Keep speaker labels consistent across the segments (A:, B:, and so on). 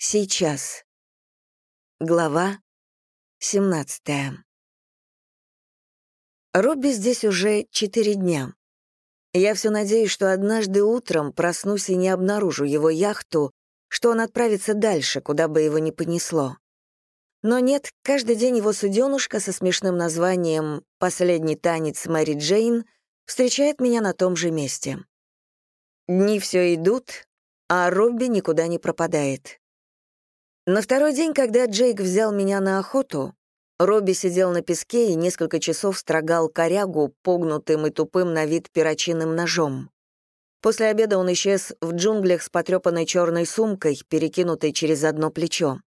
A: Сейчас. Глава 17. Робби здесь уже четыре дня. Я все надеюсь, что однажды утром проснусь и не обнаружу его яхту, что он отправится дальше, куда бы его ни понесло. Но нет, каждый день его суденушка со смешным названием «Последний танец Мэри Джейн» встречает меня на том же месте. Дни все идут, а Робби никуда не пропадает. На второй день, когда Джейк взял меня на охоту, Робби сидел на песке и несколько часов строгал корягу погнутым и тупым на вид перочинным ножом. После обеда он исчез в джунглях с потрепанной черной сумкой, перекинутой через одно плечо.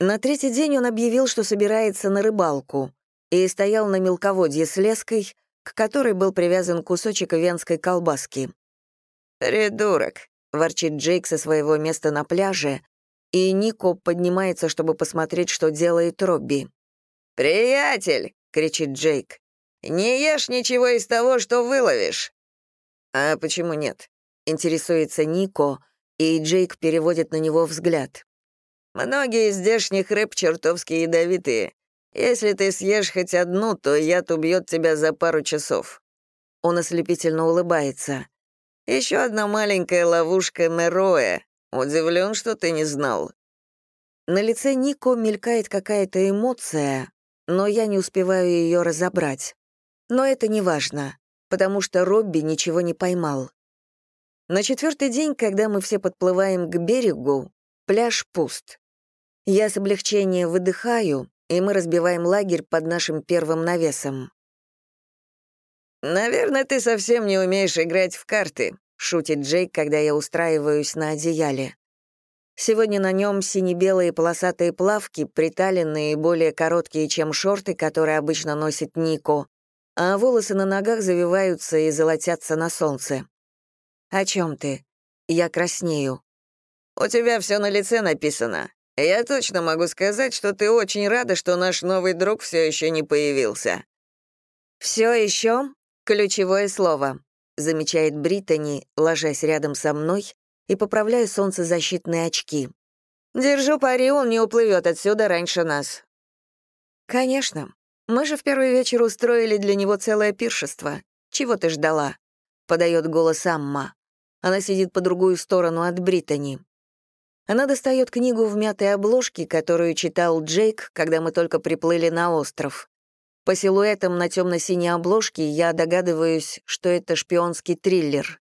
A: На третий день он объявил, что собирается на рыбалку, и стоял на мелководье с леской, к которой был привязан кусочек венской колбаски. «Придурок», — ворчит Джейк со своего места на пляже, и Нико поднимается, чтобы посмотреть, что делает Робби. «Приятель!» — кричит Джейк. «Не ешь ничего из того, что выловишь!» «А почему нет?» — интересуется Нико, и Джейк переводит на него взгляд. «Многие из здешних рыб чертовски ядовитые. Если ты съешь хоть одну, то яд убьет тебя за пару часов». Он ослепительно улыбается. Еще одна маленькая ловушка Мероя. Удивлен, что ты не знал». На лице Нико мелькает какая-то эмоция, но я не успеваю ее разобрать. Но это не важно, потому что Робби ничего не поймал. На четвертый день, когда мы все подплываем к берегу, пляж пуст. Я с облегчением выдыхаю, и мы разбиваем лагерь под нашим первым навесом. «Наверное, ты совсем не умеешь играть в карты», — шутит Джейк, когда я устраиваюсь на одеяле. Сегодня на нем сине-белые полосатые плавки, приталенные и более короткие, чем шорты, которые обычно носит Нико, а волосы на ногах завиваются и золотятся на солнце. «О чем ты?» Я краснею. «У тебя все на лице написано. Я точно могу сказать, что ты очень рада, что наш новый друг все еще не появился». «Все еще?» «Ключевое слово», — замечает Британи, ложась рядом со мной и поправляя солнцезащитные очки. «Держу пари, он не уплывет отсюда раньше нас». «Конечно. Мы же в первый вечер устроили для него целое пиршество. Чего ты ждала?» — подает голос Амма. Она сидит по другую сторону от Британи. Она достает книгу в мятой обложке, которую читал Джейк, когда мы только приплыли на остров. По силуэтам на темно-синей обложке я догадываюсь, что это шпионский триллер.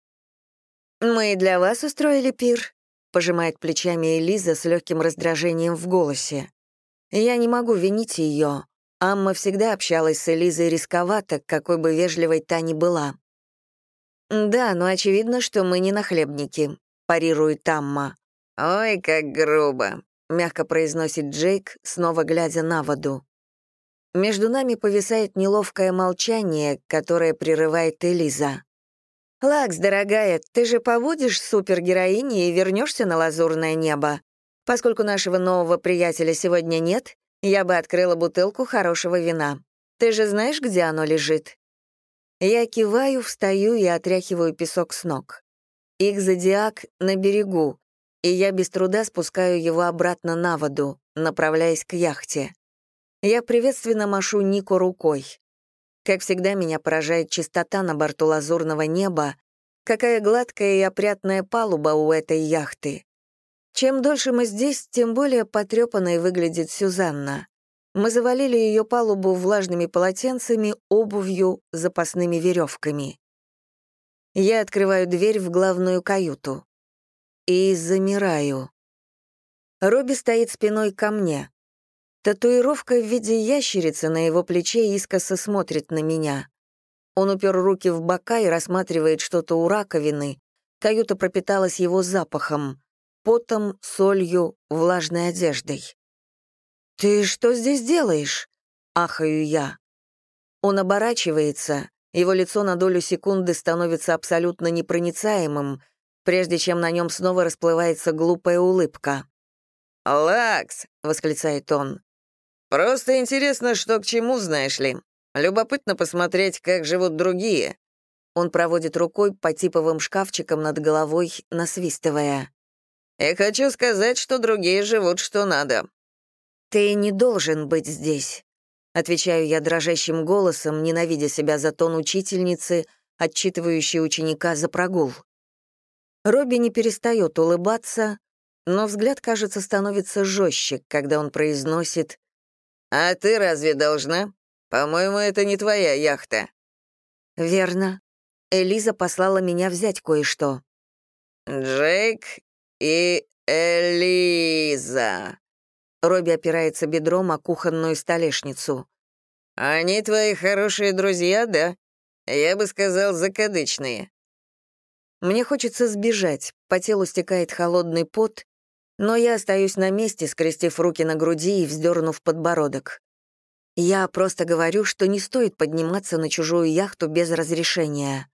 A: «Мы для вас устроили пир», — пожимает плечами Элиза с легким раздражением в голосе. Я не могу винить ее. Амма всегда общалась с Элизой рисковато, какой бы вежливой та ни была. «Да, но очевидно, что мы не нахлебники», — парирует Амма. «Ой, как грубо», — мягко произносит Джейк, снова глядя на воду. Между нами повисает неловкое молчание, которое прерывает Элиза. «Лакс, дорогая, ты же поводишь супергероини и вернешься на лазурное небо. Поскольку нашего нового приятеля сегодня нет, я бы открыла бутылку хорошего вина. Ты же знаешь, где оно лежит?» Я киваю, встаю и отряхиваю песок с ног. Их зодиак на берегу, и я без труда спускаю его обратно на воду, направляясь к яхте. Я приветственно машу Нику рукой. Как всегда, меня поражает чистота на борту лазурного неба, какая гладкая и опрятная палуба у этой яхты. Чем дольше мы здесь, тем более потрепанной выглядит Сюзанна. Мы завалили ее палубу влажными полотенцами, обувью, запасными веревками. Я открываю дверь в главную каюту. И замираю. Робби стоит спиной ко мне. Татуировка в виде ящерицы на его плече искоса смотрит на меня. Он упер руки в бока и рассматривает что-то у раковины. Каюта пропиталась его запахом, потом, солью, влажной одеждой. «Ты что здесь делаешь?» — ахаю я. Он оборачивается, его лицо на долю секунды становится абсолютно непроницаемым, прежде чем на нем снова расплывается глупая улыбка. «Лакс!» — восклицает он. Просто интересно, что к чему, знаешь ли. Любопытно посмотреть, как живут другие». Он проводит рукой по типовым шкафчикам над головой, насвистывая. И хочу сказать, что другие живут что надо». «Ты не должен быть здесь», — отвечаю я дрожащим голосом, ненавидя себя за тон учительницы, отчитывающей ученика за прогул. Робби не перестает улыбаться, но взгляд, кажется, становится жестче, когда он произносит «А ты разве должна? По-моему, это не твоя яхта». «Верно. Элиза послала меня взять кое-что». «Джейк и Элиза». Робби опирается бедром о кухонную столешницу. «Они твои хорошие друзья, да? Я бы сказал, закадычные». Мне хочется сбежать, по телу стекает холодный пот, но я остаюсь на месте, скрестив руки на груди и вздернув подбородок. Я просто говорю, что не стоит подниматься на чужую яхту без разрешения.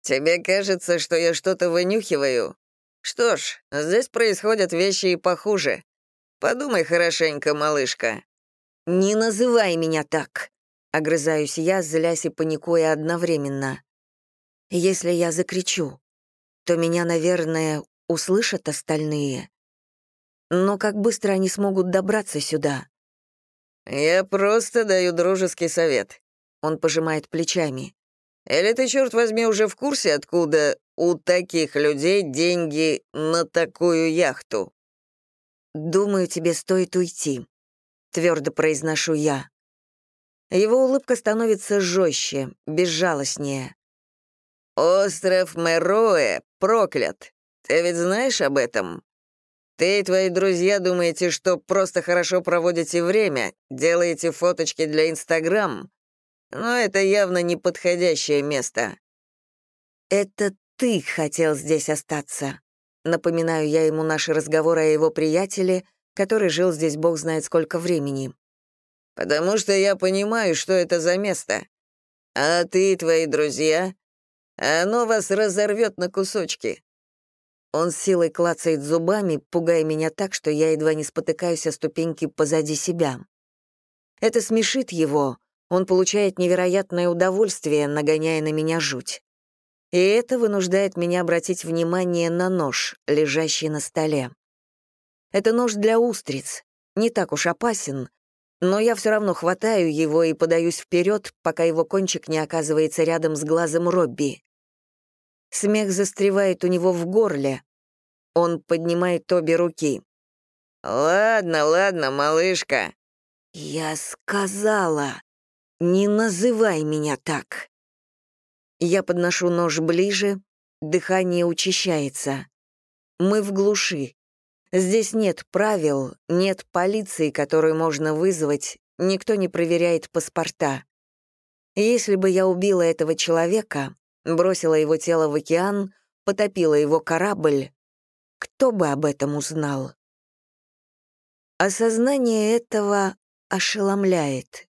A: «Тебе кажется, что я что-то вынюхиваю? Что ж, здесь происходят вещи и похуже. Подумай хорошенько, малышка». «Не называй меня так», — огрызаюсь я, злясь и паникуя одновременно. «Если я закричу, то меня, наверное, услышат остальные. Но как быстро они смогут добраться сюда? «Я просто даю дружеский совет», — он пожимает плечами. «Или ты, черт возьми, уже в курсе, откуда у таких людей деньги на такую яхту?» «Думаю, тебе стоит уйти», — твердо произношу я. Его улыбка становится жестче, безжалостнее. «Остров Мероэ проклят. Ты ведь знаешь об этом?» Ты и твои друзья думаете, что просто хорошо проводите время, делаете фоточки для Инстаграм, но это явно неподходящее место. Это ты хотел здесь остаться. Напоминаю я ему наши разговоры о его приятеле, который жил здесь бог знает сколько времени. Потому что я понимаю, что это за место. А ты и твои друзья, оно вас разорвет на кусочки. Он силой клацает зубами, пугая меня так, что я едва не спотыкаюсь о ступеньки позади себя. Это смешит его, он получает невероятное удовольствие, нагоняя на меня жуть. И это вынуждает меня обратить внимание на нож, лежащий на столе. Это нож для устриц, не так уж опасен, но я все равно хватаю его и подаюсь вперед, пока его кончик не оказывается рядом с глазом Робби. Смех застревает у него в горле. Он поднимает обе руки. «Ладно, ладно, малышка». «Я сказала, не называй меня так». Я подношу нож ближе, дыхание учащается. Мы в глуши. Здесь нет правил, нет полиции, которую можно вызвать, никто не проверяет паспорта. Если бы я убила этого человека, бросила его тело в океан, потопила его корабль, кто бы об этом узнал? Осознание этого ошеломляет.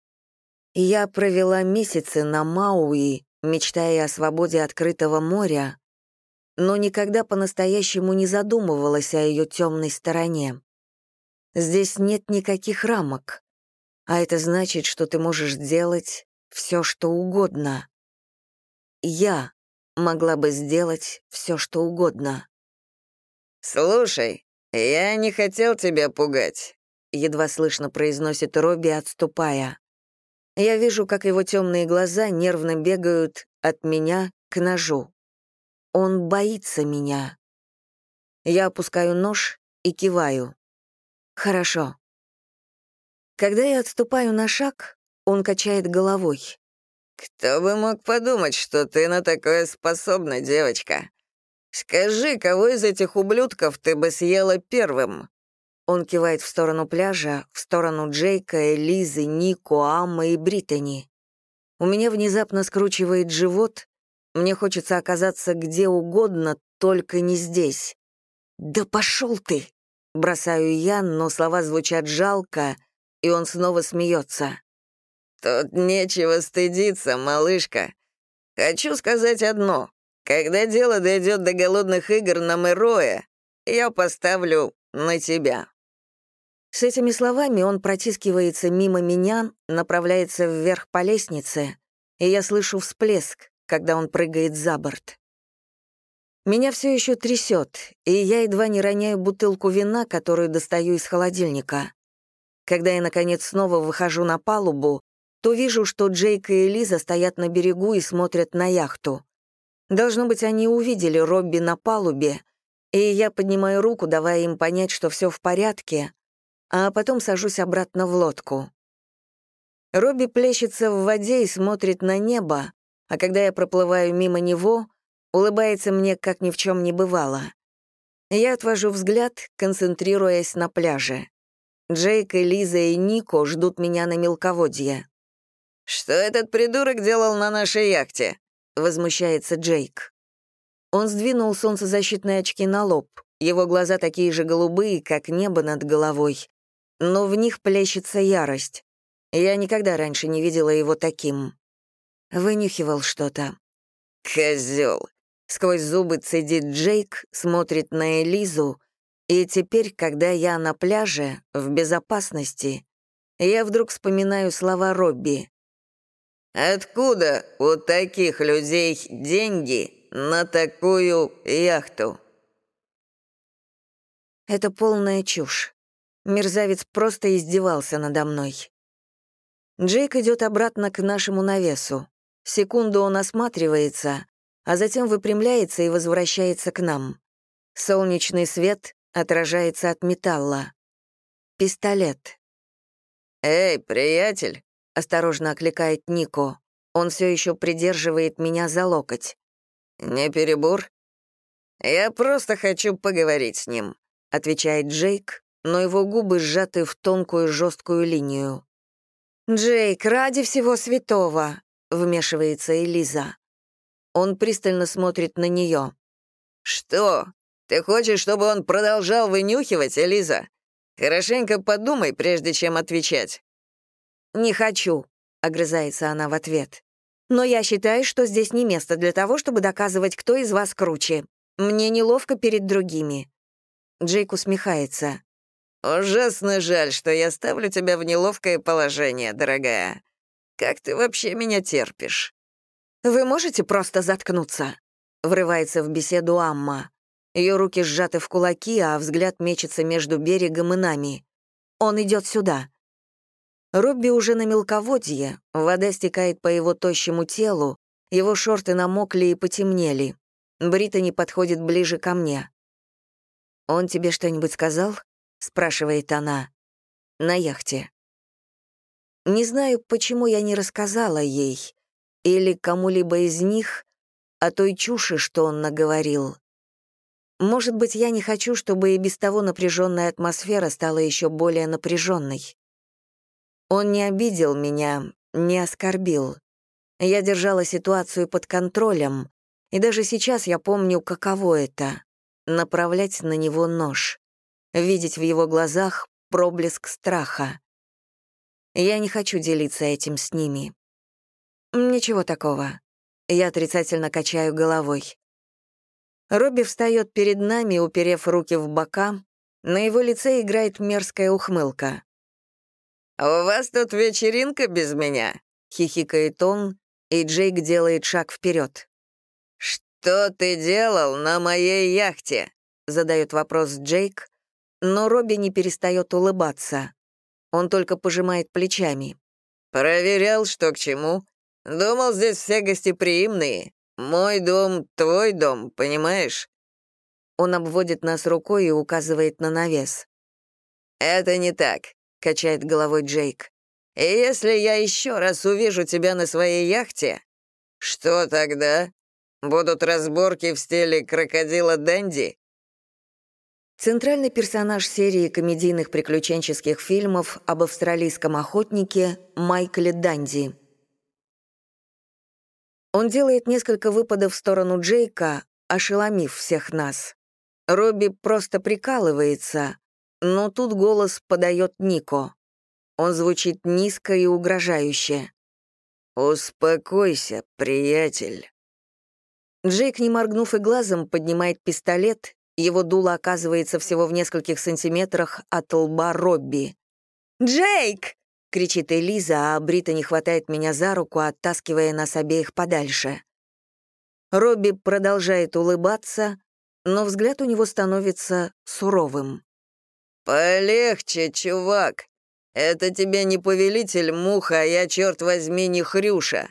A: Я провела месяцы на Мауи, мечтая о свободе открытого моря, но никогда по-настоящему не задумывалась о ее темной стороне. Здесь нет никаких рамок, а это значит, что ты можешь делать все, что угодно я могла бы сделать все, что угодно. «Слушай, я не хотел тебя пугать», — едва слышно произносит Робби, отступая. Я вижу, как его темные глаза нервно бегают от меня к ножу. Он боится меня. Я опускаю нож и киваю. «Хорошо». Когда я отступаю на шаг, он качает головой. «Кто бы мог подумать, что ты на такое способна, девочка? Скажи, кого из этих ублюдков ты бы съела первым?» Он кивает в сторону пляжа, в сторону Джейка, Элизы, Нико, Аммы и Британи. У меня внезапно скручивает живот, мне хочется оказаться где угодно, только не здесь. «Да пошел ты!» — бросаю я, но слова звучат жалко, и он снова смеется. «Тут нечего стыдиться, малышка. Хочу сказать одно. Когда дело дойдет до голодных игр на Мэроя, я поставлю на тебя». С этими словами он протискивается мимо меня, направляется вверх по лестнице, и я слышу всплеск, когда он прыгает за борт. Меня все еще трясет, и я едва не роняю бутылку вина, которую достаю из холодильника. Когда я, наконец, снова выхожу на палубу, то вижу, что Джейк и Элиза стоят на берегу и смотрят на яхту. Должно быть, они увидели Робби на палубе, и я поднимаю руку, давая им понять, что все в порядке, а потом сажусь обратно в лодку. Робби плещется в воде и смотрит на небо, а когда я проплываю мимо него, улыбается мне, как ни в чем не бывало. Я отвожу взгляд, концентрируясь на пляже. Джейк, Лиза и Нико ждут меня на мелководье.
B: «Что этот придурок делал на нашей яхте?» — возмущается Джейк.
A: Он сдвинул солнцезащитные очки на лоб. Его глаза такие же голубые, как небо над головой. Но в них плещется ярость. Я никогда раньше не видела его таким. Вынюхивал что-то.
B: «Козёл!»
A: Сквозь зубы цедит Джейк, смотрит на Элизу, и теперь, когда я на пляже, в безопасности, я вдруг вспоминаю слова Робби.
B: Откуда у таких людей деньги на такую яхту?
A: Это полная чушь. Мерзавец просто издевался надо мной. Джейк идет обратно к нашему навесу. Секунду он осматривается, а затем выпрямляется и возвращается к нам. Солнечный свет отражается от металла. Пистолет.
B: «Эй, приятель!»
A: Осторожно окликает Нико. Он все еще придерживает меня за локоть.
B: «Не перебор?» «Я просто хочу поговорить с ним», — отвечает Джейк, но его губы сжаты в тонкую жесткую линию.
A: «Джейк, ради всего святого!» — вмешивается Элиза. Он пристально смотрит на нее.
B: «Что? Ты хочешь, чтобы он продолжал вынюхивать, Элиза? Хорошенько подумай, прежде чем отвечать.
A: «Не хочу», — огрызается она в ответ. «Но я считаю, что здесь не место для того, чтобы доказывать, кто из вас круче. Мне неловко перед другими». Джейк усмехается.
B: «Ужасно жаль, что я ставлю тебя в неловкое положение, дорогая. Как ты вообще меня терпишь?»
A: «Вы можете просто заткнуться?» — врывается в беседу Амма. Ее руки сжаты в кулаки, а взгляд мечется между берегом и нами. «Он идет сюда. Робби уже на мелководье, вода стекает по его тощему телу, его шорты намокли и потемнели. Британи подходит ближе ко мне. «Он тебе что-нибудь сказал?» — спрашивает она. «На яхте». Не знаю, почему я не рассказала ей или кому-либо из них о той чуши, что он наговорил. Может быть, я не хочу, чтобы и без того напряженная атмосфера стала еще более напряженной. Он не обидел меня, не оскорбил. Я держала ситуацию под контролем, и даже сейчас я помню, каково это — направлять на него нож, видеть в его глазах проблеск страха. Я не хочу делиться этим с ними. Ничего такого. Я отрицательно качаю головой. Робби встает перед нами, уперев руки в бока. На его лице играет мерзкая ухмылка.
B: «У вас тут вечеринка без меня?» — хихикает он, и Джейк делает шаг вперед. «Что ты делал на моей яхте?» — задает вопрос Джейк, но Робби не перестает улыбаться. Он только пожимает плечами. «Проверял, что к чему. Думал, здесь все гостеприимные. Мой дом — твой дом, понимаешь?» Он обводит нас рукой и указывает на навес. «Это не так. — качает головой Джейк. «И если я еще раз увижу тебя на своей яхте...» «Что тогда? Будут разборки в стиле крокодила Дэнди?»
A: Центральный персонаж серии комедийных приключенческих фильмов об австралийском охотнике Майкле Данди. Он делает несколько выпадов в сторону Джейка, ошеломив всех нас. Робби просто прикалывается, но тут голос подает Нико. Он звучит низко и угрожающе.
B: «Успокойся, приятель».
A: Джейк, не моргнув и глазом, поднимает пистолет, его дуло оказывается всего в нескольких сантиметрах от лба Робби. «Джейк!» — кричит Элиза, а Брита не хватает меня за руку, оттаскивая нас обеих подальше. Робби продолжает улыбаться, но взгляд у него становится суровым.
B: «Полегче, чувак. Это тебе не повелитель муха, а я, черт возьми, не хрюша».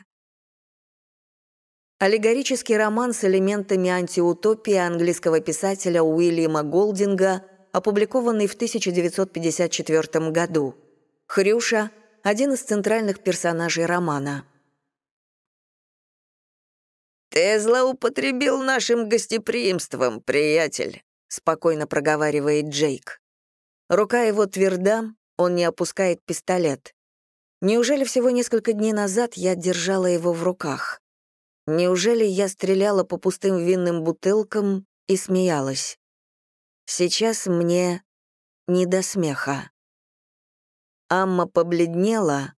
A: Аллегорический роман с элементами антиутопии английского писателя Уильяма Голдинга, опубликованный в 1954 году. Хрюша — один из центральных персонажей романа.
B: «Ты злоупотребил нашим гостеприимством, приятель», — спокойно проговаривает Джейк.
A: Рука его тверда, он не опускает пистолет. Неужели всего несколько дней назад я держала его в руках? Неужели я стреляла по пустым винным бутылкам и смеялась? Сейчас мне не до смеха. Амма побледнела,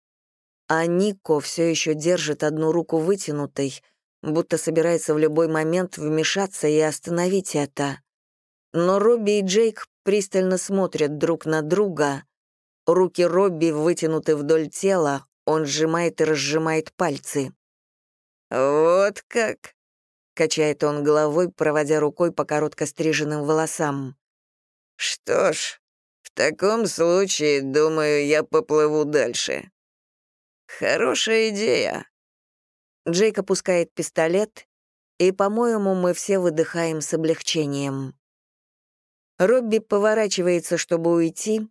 A: а Нико все еще держит одну руку вытянутой, будто собирается в любой момент вмешаться и остановить это. Но Робби и Джейк пристально смотрят друг на друга. Руки Робби вытянуты вдоль тела, он сжимает и разжимает пальцы.
B: «Вот как!»
A: — качает он головой, проводя рукой по коротко стриженным волосам.
B: «Что ж, в таком случае, думаю, я поплыву дальше. Хорошая идея».
A: Джейк опускает пистолет, и, по-моему, мы все выдыхаем с облегчением. Робби поворачивается, чтобы уйти,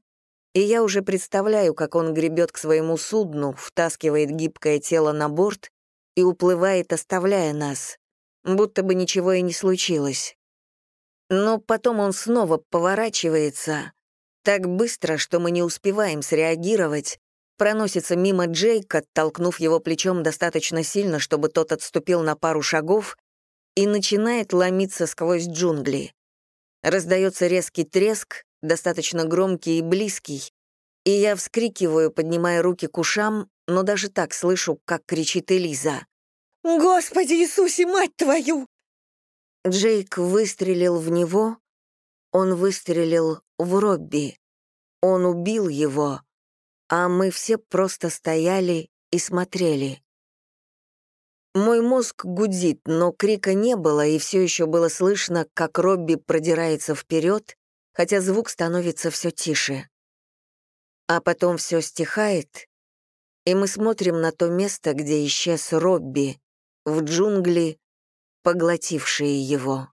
A: и я уже представляю, как он гребет к своему судну, втаскивает гибкое тело на борт и уплывает, оставляя нас, будто бы ничего и не случилось. Но потом он снова поворачивается, так быстро, что мы не успеваем среагировать, проносится мимо Джейка, толкнув его плечом достаточно сильно, чтобы тот отступил на пару шагов, и начинает ломиться сквозь джунгли. Раздается резкий треск, достаточно громкий и близкий, и я вскрикиваю, поднимая руки к ушам, но даже так слышу, как кричит Элиза.
C: «Господи Иисусе, мать твою!»
A: Джейк выстрелил в него, он выстрелил в Робби. Он убил его, а мы все просто стояли и смотрели. Мой мозг гудит, но крика не было, и все еще было слышно, как Робби продирается вперед, хотя звук становится все тише. А потом все стихает, и мы смотрим на то место, где исчез Робби, в джунгли, поглотившие его.